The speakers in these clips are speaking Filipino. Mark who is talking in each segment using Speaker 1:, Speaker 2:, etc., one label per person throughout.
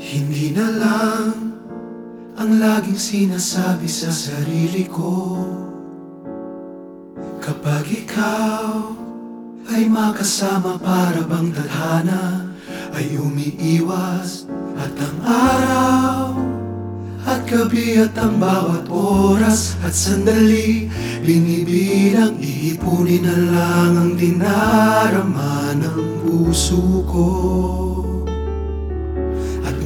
Speaker 1: Hindi na lang ang laging sinasabi sa sarili ko. Kapag ikaw ay makasama para bang tadhana Ay umiiwas at ang araw at gabi at ang bawat oras at sandali Binibilang iipunin na lang ang dinarama ng puso ko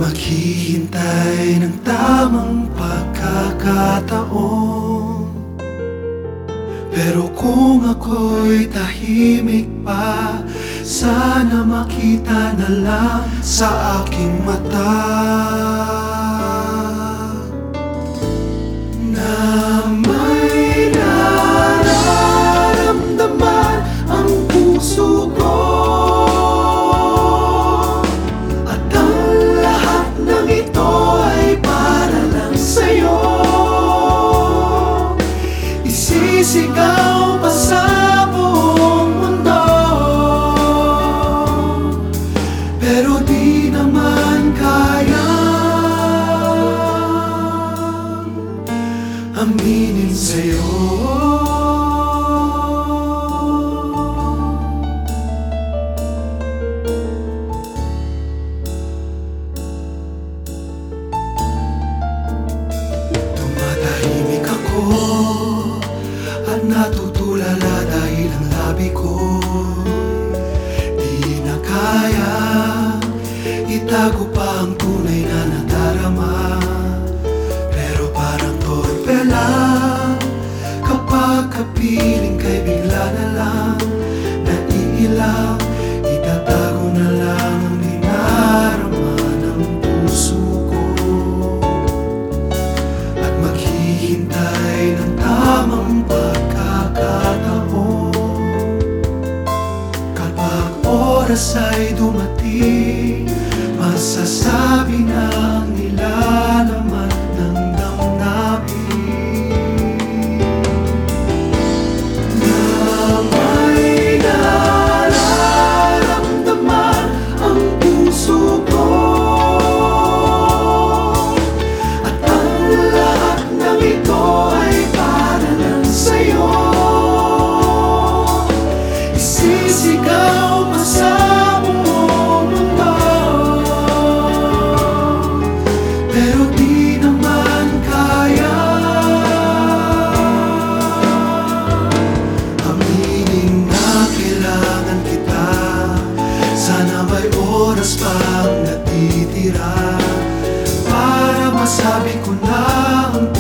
Speaker 1: maghihintay ng tamang pagkakataon. Pero kung ako'y tahimik pa Sana makita na lang sa aking mata Isisigaw pa sa buong mundo. Pero di naman kaya aminin sa'yo itago pa ang tunay na nadarama. Pero parang torpe lang. Kapag kapiling kay bigla na lang Naiilang Itatago na lang ang dinarama ng puso ko. At maghihintay ng tamang pagkakataon. Kapag oras ay dumating Masasabi na ang nilalaman ng damdamin. Na may nararamdaman ang puso ko At ang lahat ng ito ay para lang sa'yo. Isisigaw Oras pang natitira. Para masabi ko na ang